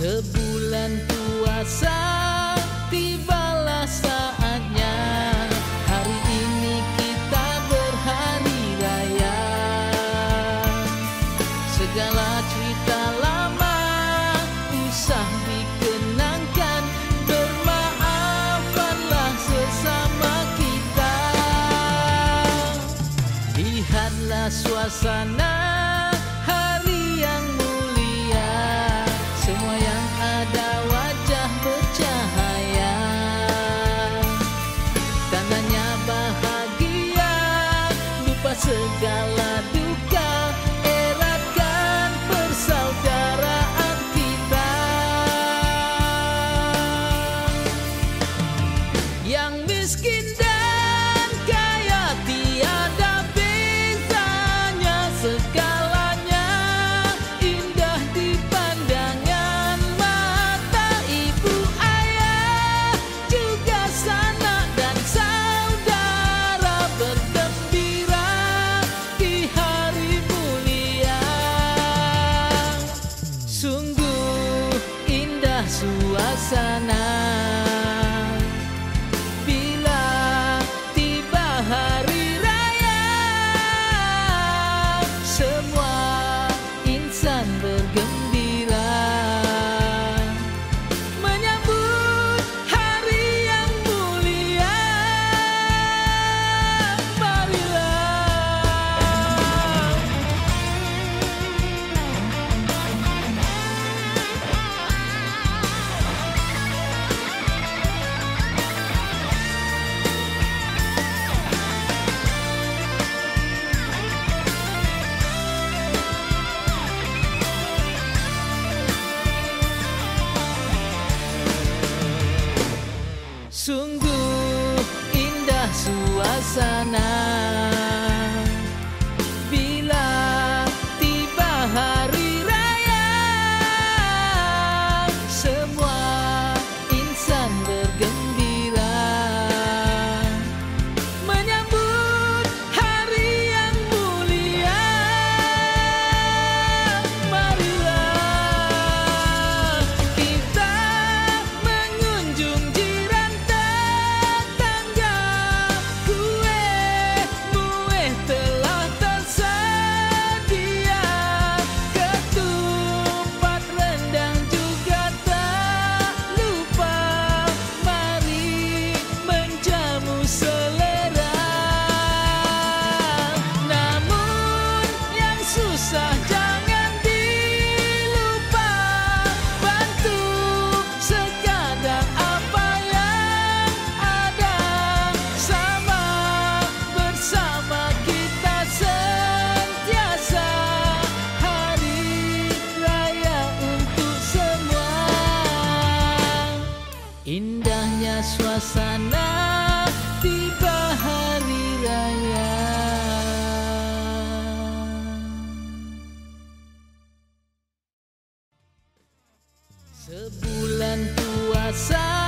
Sebulan puasa tibalah saatnya. Hari ini kita berhari raya. Segala cerita lama usah dikenangkan. Bermaafkanlah sesama kita. Lihatlah suasana 却在 suasana Sungguh indah suasana. Sebulan puasa.